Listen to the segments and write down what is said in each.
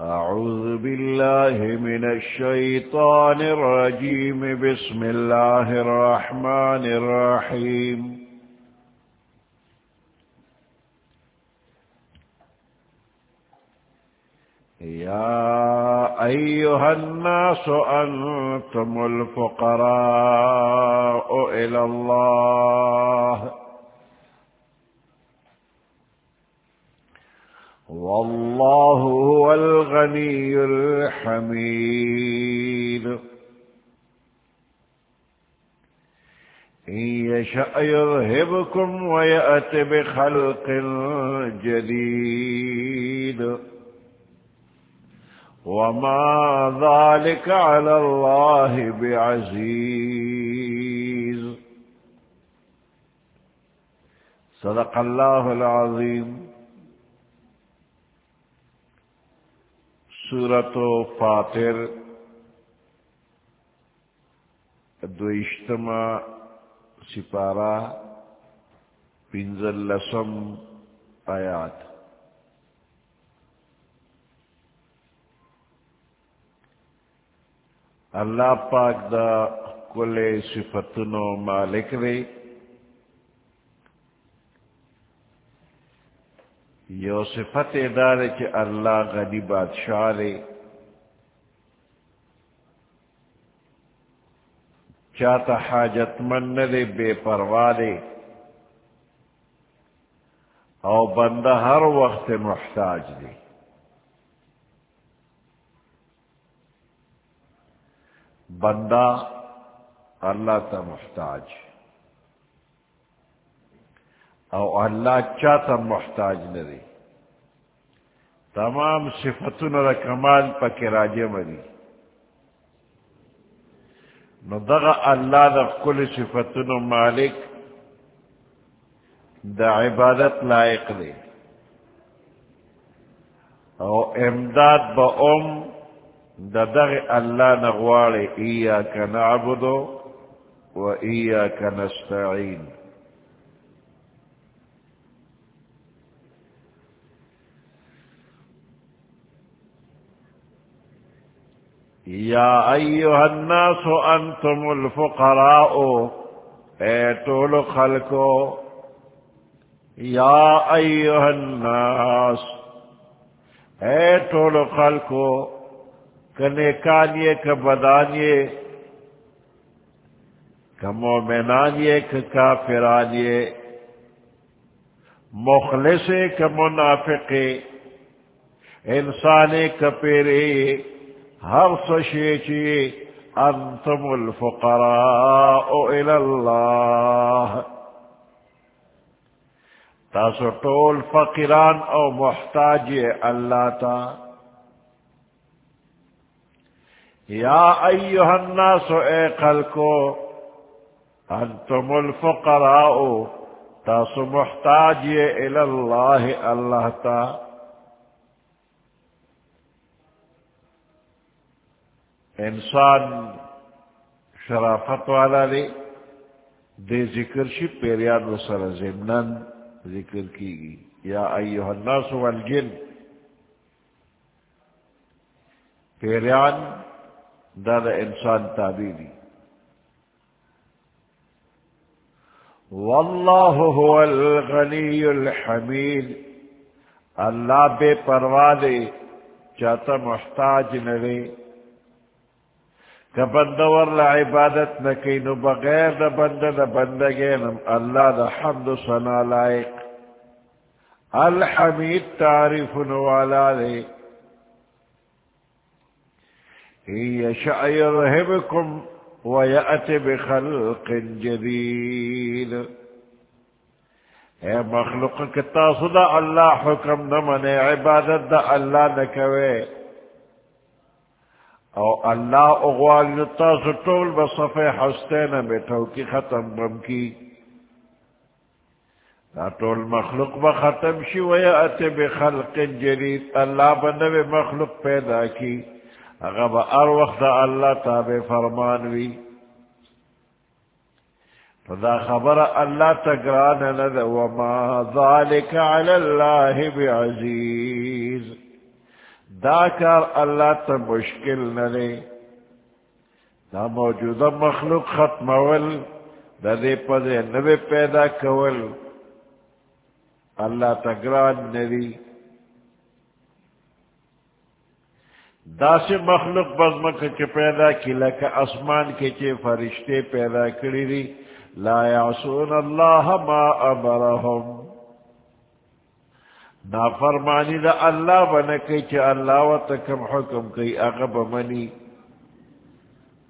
أعوذ بالله من الشيطان الرجيم. بسم الله الرحمن الرحيم. يا أيها الناس، أنتم الفقراء إلى الله. والله هو الغني الحميد. إن يشأ يذهبكم ويأت بخلق جديد. وما ذلك على الله بعزيز. صدق الله العظيم. سورة فاطر دوشتما سپارہ پنزل لسم آیات. اللہ پاک دا کل صفتنو مالک دے یو صفت دار چ اللہ غنی بادشاہ دے چاہتا حاجت من دے بے پروا دے او بندہ ہر وقت محتاج دے بندہ اللہ تا محتاج۔ او اللہ چاہتا محتاج نری تمام صفتن را کمال پا کراجے مری نو دغا اللہ دا کل صفتن مالک دا عبادت لائق دے. او امداد با ام دا دغ اللہ نغوار ایاک نعبدو و ایاک نستعین. یا ایوہ الناس انتم الفقراء. اے طول خلقو. یا ایوہ الناس. اے طول خلقو. کنے کانیے کا بدانیے. کا کافرانیے. مخلصے کا منافقے. انسانے کا پیرے. ہر سشیچی انتم الفقراء الاللہ۔ تاسو طول فقران او محتاج اللہ تا۔ یا ایوہ الناس اے خلقو انتم الفقراء، تاسو محتاج الاللہ اللہ تا۔ انسان شرافت والا دے دے ذکر شی پیریان و سر زمنان ذکر کی گی یا ایوہ الناس والجن، پیریان دا دا انسان تابیری واللہ هو الغنی الحمید۔ اللہ بے پروا پروادے چاہتا محتاج نرے کہ بندور لا عبادت نکی نو بغیر دا بند دا بندگینم اللہ دا حمد سنا لائق. الحمید تعریف نوالا دے يشاء يرهبكم ويأتي بخلق جديد اے مخلوق کتاسو دا اللہ حکم نمنے عبادت دا اللہ نکوے او اللہ اغوال نتاسو طول بصفے حستین بیٹھو کی ختم بم کی. دا طول مخلوق بختم شی ویأتي بخلق جديد اللہ بنوے مخلوق پیدا کی. اغب ار وقت اللہ تابع فرمانوی فدا خبر اللہ تگران ند وما ذالک علی اللہ بعزیز. دا کار اللہ تا مشکل نرے دا موجودہ مخلوق ختم اول دا دے پدے نوے پیدا کول۔ اللہ تگران نری۔ دا سے مخلوق بزمک چے پیدا کی لکا اسمان کے چے فرشتے پیدا کری دی۔ لا یعصون اللہ ما امرہم۔ نافرمانی دا اللہ بنکی چے اللہ و تکم حکم کی اغب منی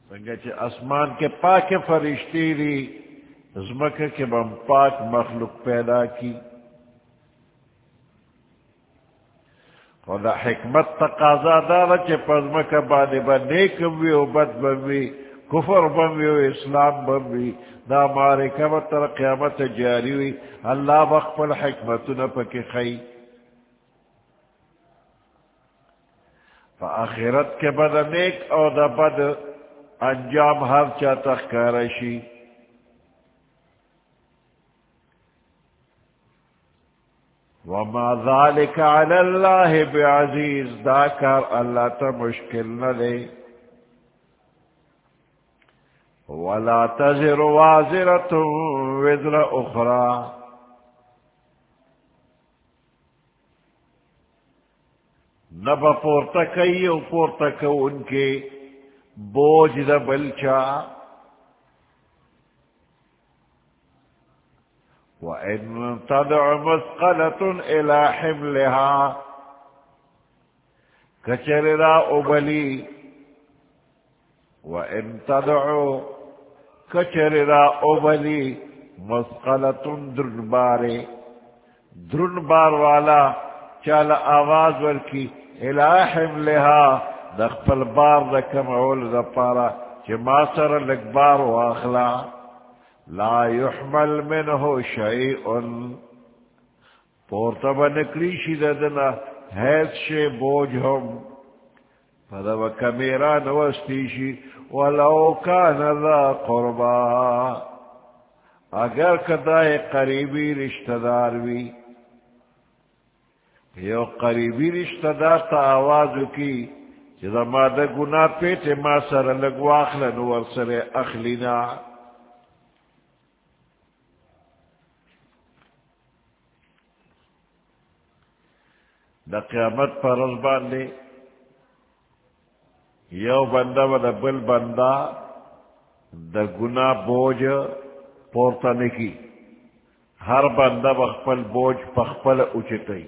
سنگا چے اسمان کے پاک فرشتے دی زمک کے بم پاک مخلوق پیدا کی۔ خدا حکمت تقاضا دارا چے پزمک بانے با نیکم وی و بد بموی کفر بموی و اسلام بموی دا مارے کمت تر قیامت جاری وی اللہ بخفل حکمتنا پکی خی۔ فا آخرت کے بد نیک او دا بد انجام ہر چا چاہتا خکارشی وما ذلك على الله بعزيز داكر الله تمشكل نلي ولا تزر وازرة وزر أخرى نبا پورتکی و پورتکو ان کے بوجھ دا بلچا۔ وإن تدع مثقلة إلى حملها۔ كشر را أبلي وإن تدع كشر را أبلي مثقلة درنبار۔ درنبار والا چال آواز ورکی۔ إلى حملها دخل بار دکم عول دپارا چه ما سر لکبار واخلا لا يحمل منه شيء پورتا بنکلی شی ددنا حیث شے بوجھ ہم فدا وکمیرا نوستی شی ولو کان ذا قربا. اگر کدائے قریبی رشتہ دار بھی یو قریبی رشتہ دار تا آوازو کی جدا ما دا گناہ پیتے ما سر لگو اخلن ورسر اخلینا. دا قیامت پر رزبان لے یو بندہ و دا بل بندہ دا گناہ بوجھ پورتا نکی ہر بندہ بخپل بوجھ پخپل اچھتے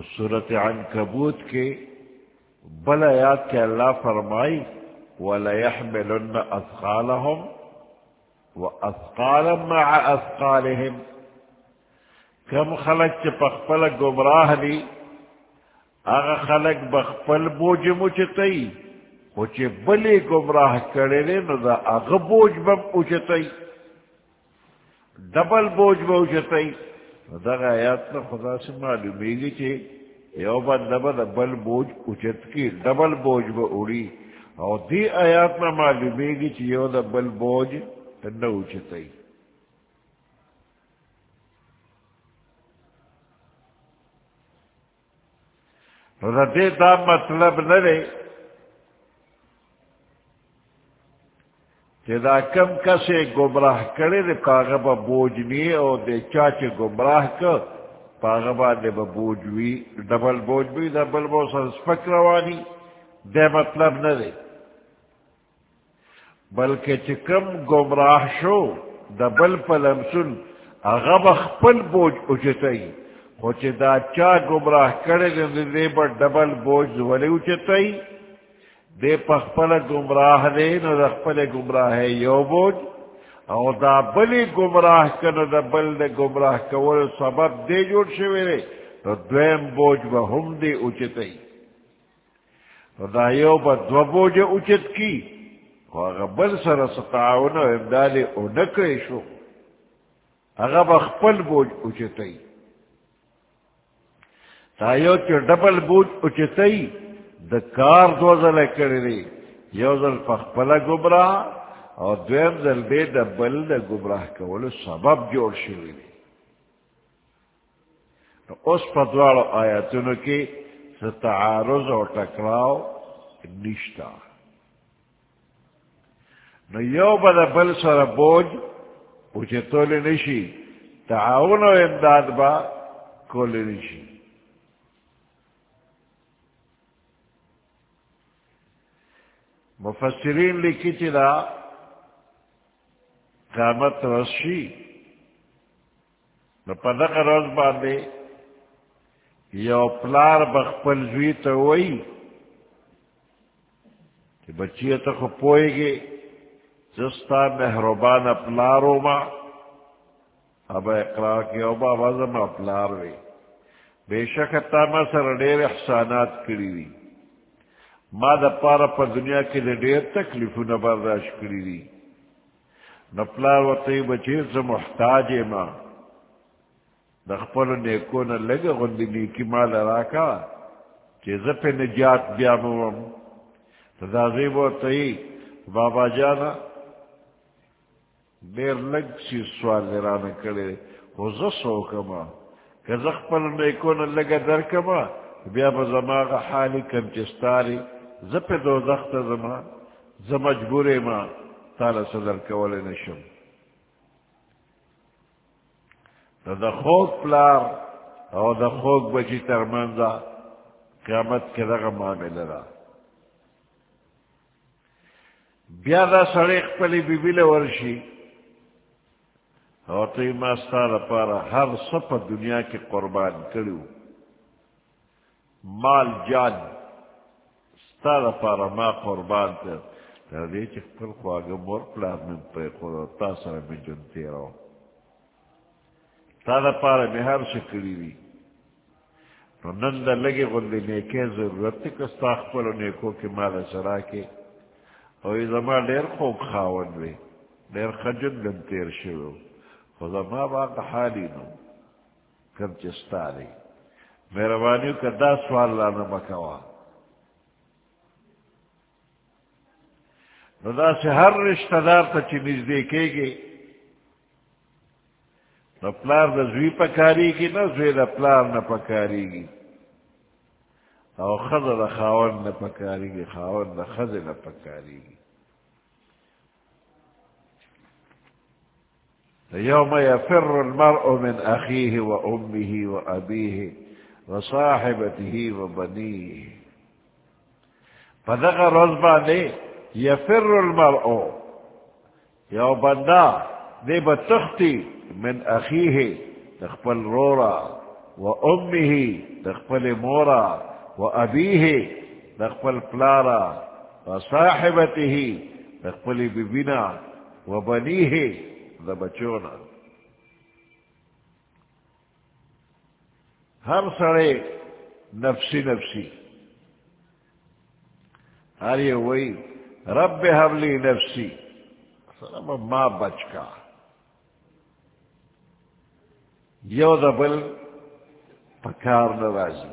صورت عنکبوت کے بل آیات کے اللہ فرمائی، وَلَيَحْمِلُنَّ أَثْقَالَهُمْ وَأَثْقَالًا مَعَ أَثْقَالِهِمْ۔ کم خلق چھ پخپل گمراہ دی آغا خلق بخپل بوجھ مچتئی۔ وہ چھ بلی گمراہ کرے لے نو دا آغا بوجھ بم اچتئی۔ ڈبل بوجھ بم اچتئی۔ دا آیات نا خدا سے معلومی گی چھے یو بندہ با دا بل بوجھ اچت کی، ڈبل بوجھ با اڑی اور دی آیات نا معلومی گی چھے یو دا بل بوجھ نہ اچتئی دے دا مطلب نہ رے کہ دا کم کسے گمراہ کرے دے پاغبا بوجھ او دے چاچے گمراہ کر پاغبا دے با بوجھ وی ڈبل بوجھ بھی سپک روانی، دے مطلب نہ رے بلکہ چکم گمراہ شو، دبل پلم سن اغب خپل بوجھ اچتائی۔ خوچ دا چا گمراہ کرے دے دے با ڈبل بوجھ ولی اچتائی۔ دے پخپل گمراہ دے نو دا خپل گمراہ یو بوجھ او دا بلی گمراہ کنو دا بل دے گمراہ کول سبب دے جوڑ شوئے رے تو دویم بوجھ با ہم دے اچتائی دا یو با دو بوجھ اچت کی۔ اگر بل سر ستعاون و امداد او نکری شو۔ اگر بخپل بوج اچتای تا یو چو ڈبل بوج اچتای دا کار دو ذل کردی یو ذل فخپل گمراہ اور دویم دل دے دا بل دا گمراہ کولو سبب جوڑ شوی دی. اس پدوار آیاتونو کی ستعارض اور ٹکراؤ نشتا نو یو بدا بل سر بوج پوچھے تولی نشی تعاون و امداد با کولی نشی مفسرین لکی چی دا قامت رسی نو پدق روز باندے یو پلار بخپل زوی تا وئی کہ بچی تا خو پوئے گے جستا مہربان پلارو ما اب اقرار کی او با وزم اپلار وی بے شک تا ما سر دیر احسانات کری دی ما دا پارا پا دنیا کی دا دیر تکلیفو نبرداش کری دی نپلار و تی بچیر سے محتاج ما دا خپل نیکو نا لگا غندی نیکی مال راکا چی زپ نجات بیاموم دا زیب و تی بابا جانا دیر لگ سی سوال لیرانا کرے خو زسو کما که زخپل نیکو نا لگا در کما بیا با زماغ حالی کم چستاری زپ دو زخت زما زمجبور ما تالا صدر کول نشم. دا خوک پلار او دا خوک بچی ترمنزا قیامت کے دغا معامل را بیا دا سڑیق پلی بی بیل ورشی اور تو ما ستارا پارا ہر سپ دنیا کی قربان کرو مال، جان ستارا پارا ما قربان کر تر دې چې خپل خواږه مور پلار مې پرې خور تا سره مې جون تیرو تا دا پاره مې هر څه کړی وي نو نن د لګې غوندې نیکې ضرورت دی که ستا خپلو نیکو کې مال سره کې. او زما ډېر خوږ خاوند وي ډېر ښه ژوند تیر شوی خو زما باغه حالي نو کوم چې ستا دی. مهرباني که دا سوال را نه نو دا سے ہر رشتہ دار تا چی نزدے کے گے نو پلار دا زوی پکاری گی نا زوی دا پلار نا پکاری گی او خز دا خاون نا پکاری گی خاون دا خز نا پکاری گی يوم يفر المرء من أخيه وأمه وأبيه وصاحبته وبنيه فدغ رزبانه یفر المرء. یو بندا، دے بتختی، من اخیه تخپل رورا، و امه تخپل مورا، و ابیه تخپل پلارا، و صاحبته تخپل ببینا و بنیه دا بچونا. ہر سڑے نفسی نفسی. ہر یہ وہی رب حبلی نفسی. ماں بچ کا. یو دبل پکار نوازی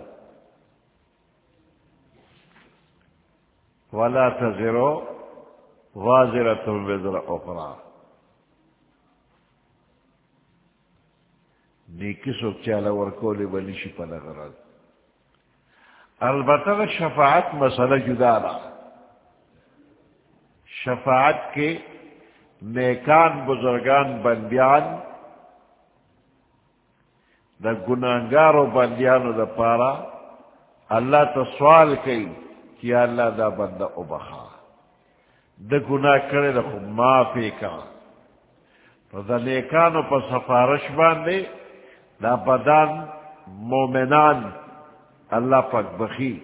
ولا تزرو واضرت وزر اخرى. نیکی سوک چالا ورکولی بلی شی البتہ شفاعت مسئلہ جدا رہا شفاعت کے نیکان بزرگان بندیان دا گناہگار و بندیانو دا پارا اللہ تو سوال کئی کہ اللہ دا بندہ ابخا دا گناہ کرے دا خود معافی کا۔ تو دا نیکانو پا سفارش باندے، دا بدان مومنان اللہ پاک بخی۔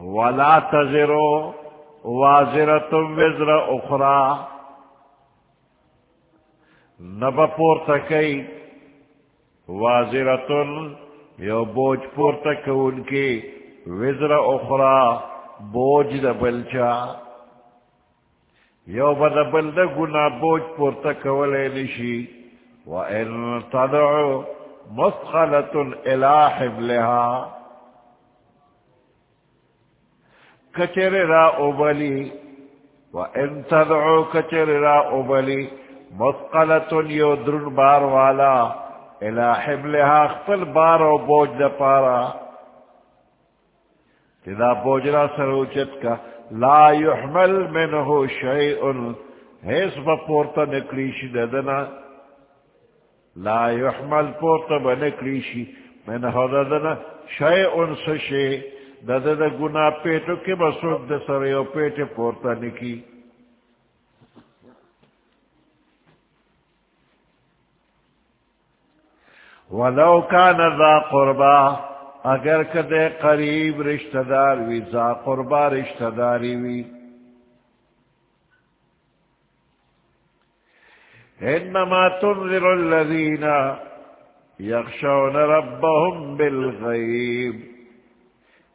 ولا تزرو وازرتم وزر اخرى. نب پور تکی وازرتن یو بوجھ پور تک ان کی، وزر اخرى بوجھ دا بلچا. یو بدا بلد گنا بوجھ پور تک ولے نشی. وَإِن تَدْعُ مثقلت الى حملها کچر را ابلی و ان تدعو کچر را ابلی مثقلت یو درن بار والا الى حملها خپل بار و بوج دا پارا تدا بوجرا سروچت کا لا يحمل منه شيء هیس بپورتا نکلیشی ددنا لا يحمل پورتا بنکلیشی منه ددنا شيء سشي دد گنا پیٹو کے بسوک د سر یو پیٹ پورتا نکی. ولو کان ذا قربا، اگر کدے قریب رشتہ دار وی، ذا قربا رشتہ داری وی. انما تنذر الذین یخشون ربهم بالغیب.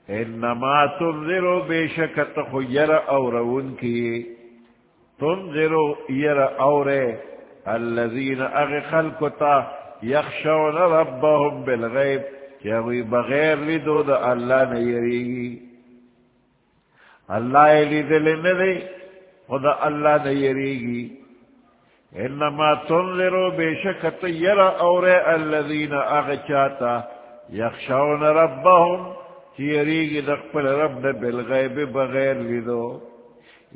انما تنذرو بے شک تخیر اورون کی تنذرو یر اورے الذین اغی خلقتا یخشون ربهم بالغیب چاوی بغیر لیدو دا اللہ نیریگی اللہ لیدل ندے خدا اللہ نیریگی انما تنذرو بے شک تیر اورے الذین اغی چاہتا یخشون ربهم چیریگی دقبل رب نے بالغیب بغیر لیدو.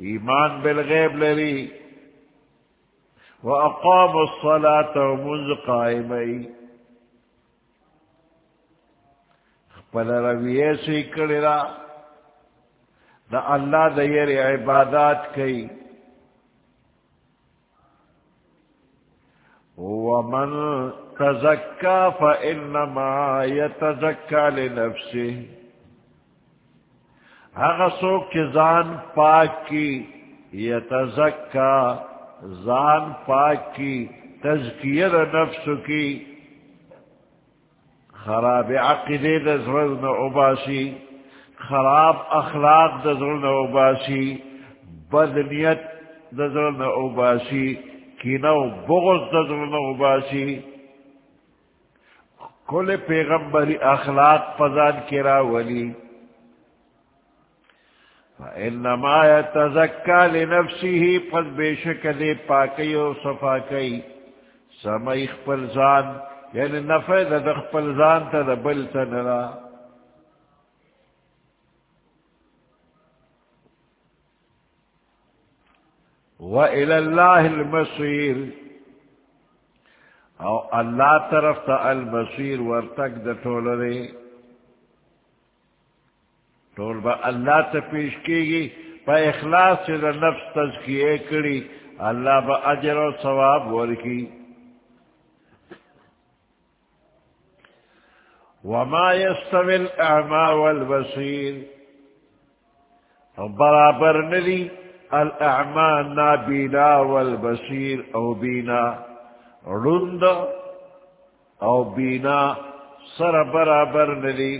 ایمان بالغیب لری. وأقام الصلاة ومنذ قائمي خپل رویه سی کړی دا الله د یری عبادت کوي ومن تزكى فإنما يتزكى لنفسه. هغه څوک چې ځان پاک کی یتزکا، ځان پاک کی تزکیه د نفس کی خراب عقیده د زړه خراب اخلاق د زړه نه اوباسي بد نیت بغض د زړه کل پیغمبری اخلاق فزان کرا ولی فإنما يتزكى لنفسه، پس بشک دے پاکی و صفاکی سمی خپل زان یعنی نفع دا دا خپل زان تا دا بل تنرا وإلى الله المصير۔ او اللہ طرف تا المصير ورتک دا طول ٹول با اللہ تا پیش کی گی پا اخلاص سے دا نفس تذکیے کری اللہ با اجر و ثواب ورکی وما يستوي الاعمى والبصير برابر ندی الاعمى نابینا والبصير او بینا. رند او بینا سر برابر ندی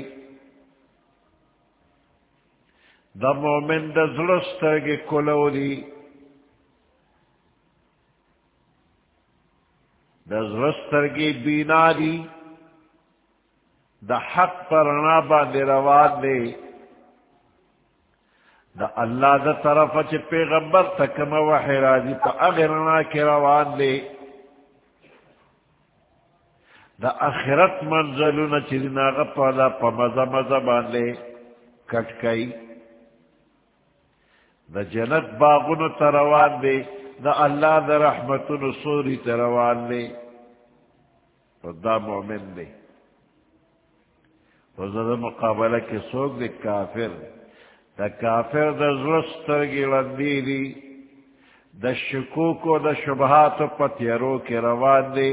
دا مومن دا زلستر کے کلو دی دا زلستر کے بینا دی دا حق پر نابا دی روان دی دا اللہ دا طرف چی پیغمبر تکم وحی راضی پا اغرنا کی روان دی دا اخرت منزلون چی دینا غپا دا پا مزا مزا باندے کٹ کئی دا جنت باغن تروان دے دا اللہ دا رحمت سوری تروان دے دا مومن دے دا مقابلہ کے سوک دے کافر دا کافر دا زرستر کی لندی دی دا شکوک و دا شبہات و پتیرو کے روان دے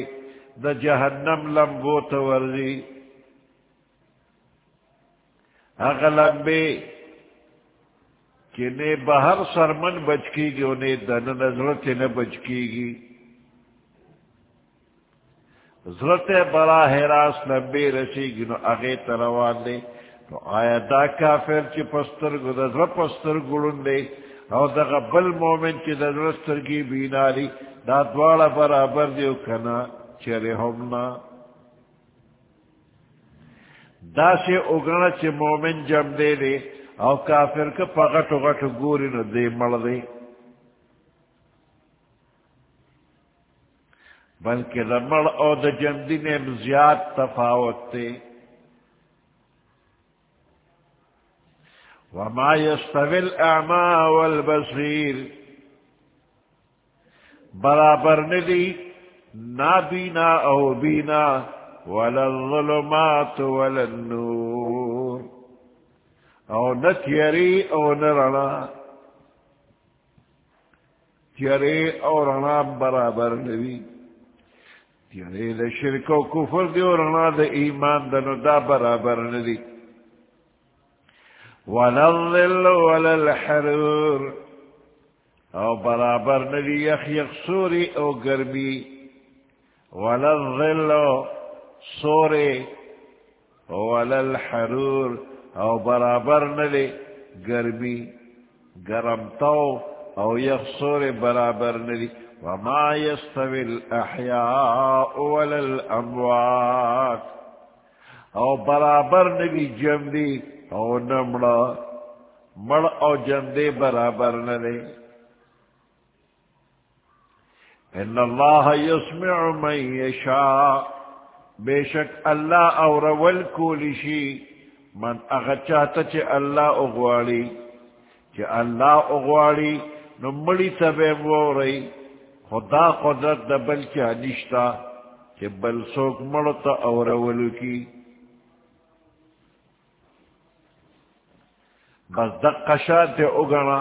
دا جہنم لمبو توردی اغلبے کہ نے بہر سرمن بچ کی گی، انہیں دن نظرت نہ بچ کی گی۔ ضرورت براہ راست لمبے رسی گی، نو اگے تروان دے۔ تو آیا دا کافر چی پستر گو، دا ذر پستر گڑن دے۔ او دا بل مومن چی دا ذرستر کی بیناری دا دوالا برابر دیو کنا چرے ہمنا دا سے اگنا چ مومن جم دے دے۔ او کافر کا پغٹ غٹ گوری نو دے مڑ دے بلکہ دا مڑ او دا جمدی نے زیاد تفاوت تے وما يستوي الأعمى والبصير برابر ندی نابینا او بینا ولا الظلمات ولا النور. او نہ نتیری او نرنا تیری او رنا برابر نبی تیری دا شرک و کفر دی او رنا دا ایمان دا نو دا برابر ندی ولا الظل ولا الحرور. او برابر ندی یخ یخ سوری او گرمی ولا الظل سورے ولل حرور او برابر نلے گرمی گرم تو او یخ سورے برابر نلی وما يستوي الأحياء ولا الأموات او برابر نبی جم او نمڑا مڑ او جم برابر نلے ان اللہ يسمع من يشاء بے شک اللہ اور ول کولیشی من اغچاتا چے اللہ اغواڑی چے اللہ اغواڑی نمڑی تبے مورئی خدا قدرت دا بل چا نشتا، چے بل سوک مڑتا اور ولو کی۔ بس دا قشات اگنا،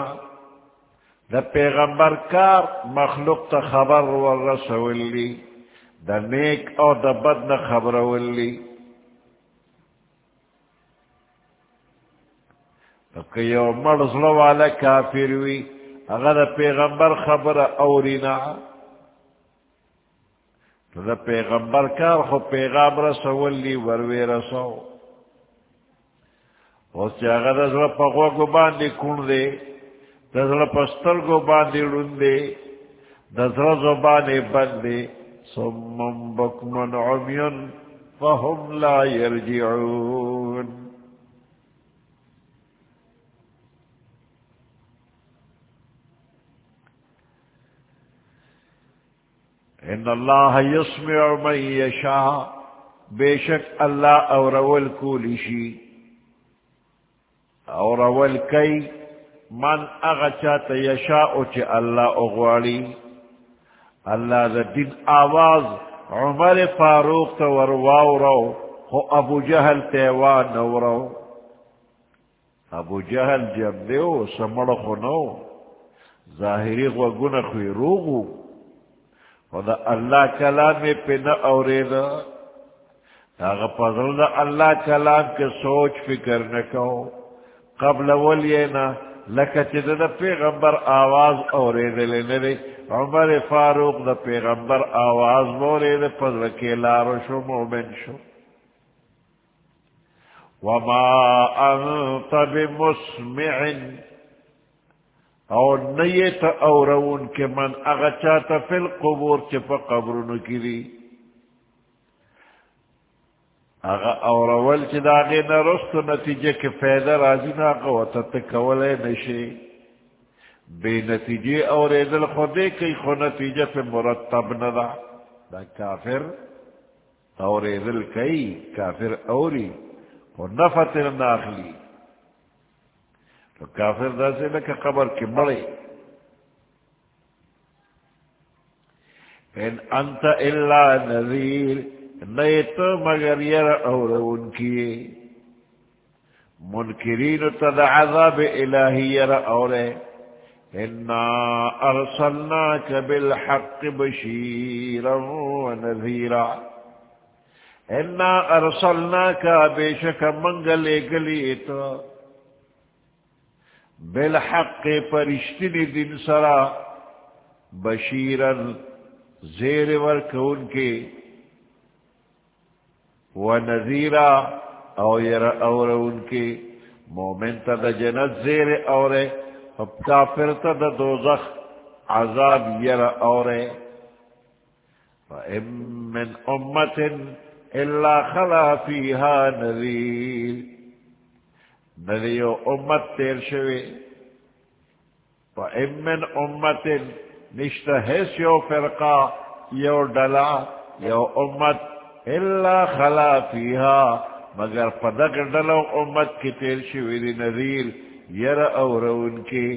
دا پیغمبر کار مخلوق تا خبر ورسولی، دا نیک او دا بد نہ خبر ولی یو مرزلو والا کافر وی اگر پیغمبر خبر اورینا تو دا پیغمبر کار خو پیغام رسولی وروی رسو. اس چا اگر دا ازلا پا غوگو باندی کن دے دزلا پستر گو باندی رن دے دا دزلا زبانی بند دے صم بكم عمي فهم لا يرجعون. ان الله يسمع من يشاء بشك الله اور الكل شيء اور الكي من اغچا اغچات يشاء الله اغوالي اللہ دا دن آواز، عمر فاروق تا ورواو رو، خو ابو جہل تیوان نو رو۔ ابو جہل جب دیو، سمڑ خو نو۔ ظاہری غو گن خوی روغو۔ خو دا اللہ کلام پی نا اوری دا اگا پذل دا اللہ کلام کے سوچ فکر نکو قبل ولینا لکا چی دا پیغمبر آواز اوری دلی ندی عمر فاروق دا پیغمبر آواز بولے دا پدر کے لارو شو، مومن شو. وما انت بمسمع او نیت اورون کے من اغچاتا فی القبور چپا قبرونو کی دی اغا اورول چی داغی نرستو نتیجے کے فیدر آزی ناقا و تتکولے نشی. بے نتیجے اور ایدل خودے کئی خو نتیجہ پہ مرتب ندا. دا کافر اور ایدل کئی، کافر اوری. خو نفت ناخلی. تو کافر دا سے لکا قبر کی مڑے ان انت الا نذیر نیت مگر یر اور ان کی منکرین تد عذاب الہی یر اورے إنا أرسلناك بالحق بشیرا بشيرا ونذيرا إنا أرسلناك بشك منغل قليت بالحق فرشتني دين سرا بشيرا زير وركون کے۔ ونذيرا او يرى اورون کے۔ مومن تا دا جنت زیر اورے کافر تا دا دوزخ عذاب یر اورے فَإِن من امت الا خلا فيها نذير نذيو امت تیر شوی فإن من امت نشت حس یو فرقا یو ڈلا یو امت الا خلا فيها مگر پدق ڈلو امت کی تیر شوی دی نذیر یر اور ان کی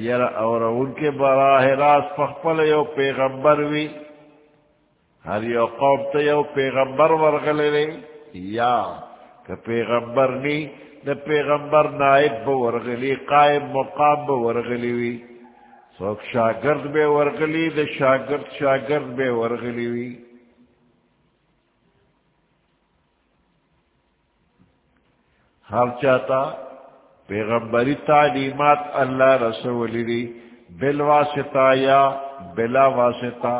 یر اور ان کے براہ راست پخپل یو پیغمبر وی ہر یو قوم تو یو پیغمبر ورغلے لے یا کہ پیغمبر نی نہ پیغمبر نائب بو ورغلی، قائم مقام بو ورغلی وی. سوک شاگرد بے ورغلی دا شاگرد شاگرد بے ورغلی وی. ہر چاہتا پیغمبری تعلیمات اللہ رسول دی. بالواسطہ یا بلا واسطہ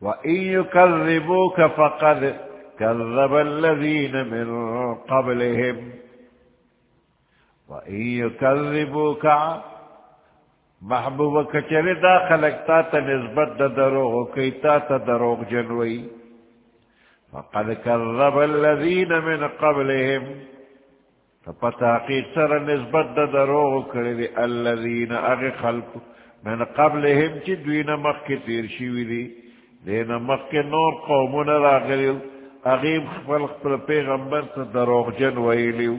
وَإِن يُكَذِّبُوكَ فَقَدْ كَذَّبَ الَّذِينَ مِن قَبْلِهِمْ وَإِن يُكَذِّبُوكَ محبوب کچری دا خلقتا تا نسبت دا دروغ کیتا تا دروغ جنوئی فقد كذب الذين من قبلهم فبتاقي سر نسبت دا دروغ كردي الذين اغي خلق من قبلهم جدوين مخي تير شوي دي لين مخي نور قومنا راغليو اغيب خلق پر پیغمبر تا دروغ جن ويليو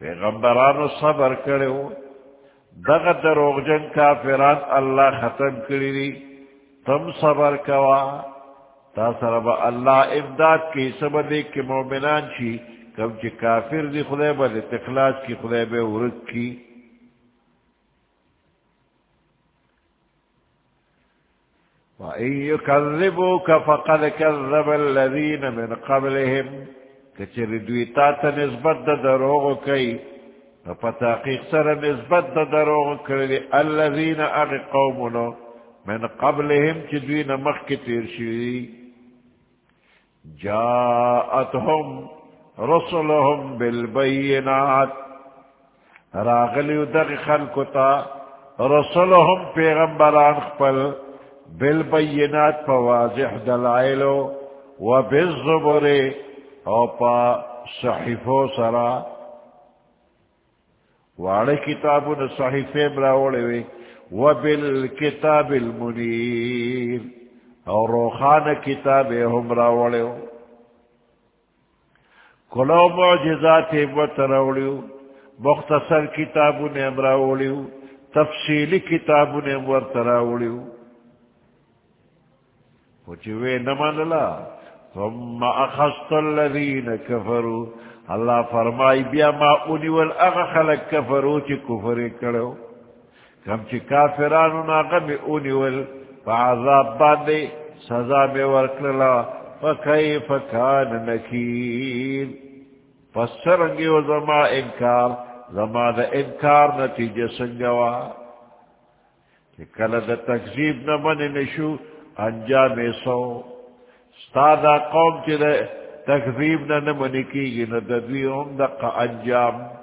پیغمبرانو صبر کرو دغ دروغ جن کافران اللہ ختم کری تم صبر کوا تا سر با اللہ امداد کی سبدے کے مومنان شی کم چی کافر دی خدای با دی تخلاص کی خدای بے ورد کی وَإِن يُكَذِّبُوكَ فَقَدْ كَذَّبَ الَّذِينَ مِنْ قَبْلِهِمْ کچر دویتا تا نسبت دا دروغ کئی فتاقیق سر نسبت دا دروغ کردی الذین اغی قومنو من قبلهم چدوین مخ کی تیر شوی۔ جاءتهم رسلهم بالبينات راغلی دغ خلقتا رسلهم پیغمبران خپل۔ بالبينات فواضح دلائلو وبالزبر او پا صحیفو سرا وعلى كتاب صحیفے براوڑے وبالكتاب المنير او روخان کتاب ہم راوڑیو کلو معجزات ہمت راوڑیو مختصر کتاب نے ہم راوڑیو تفصیلی کتاب نے ہم ورت راوڑیو ثم اخست الذین کفروا اللہ فرمائی بیا ما اونی والاغ خلق کفرو چی کفر کرو کم چی کافرانو ناغم اونی والاغ فعذاب باندے سزا میں ورکللا فکیف کان نکیر فسرنگی و زما انکار زما دا انکار نتیجہ سنگوا کہ کل دا تکذیب نمانی نشو انجام سو۔ ستادا قوم چی دا تکذیب نمانی کی گی نددوی ام دقا انجام۔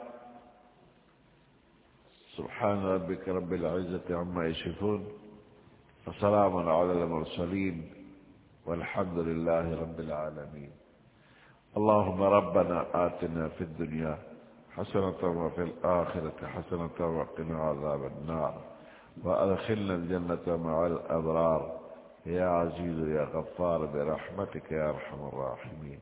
سبحان ربك رب العزة عما يشفون وسلام على المرسلين والحمد لله رب العالمين اللهم ربنا آتنا في الدنيا حسنة وفي الآخرة حسنة وقنا عذاب النار۔ وأدخلنا الجنة مع الأبرار يا عزيز يا غفار برحمتك يا أرحم الراحمين.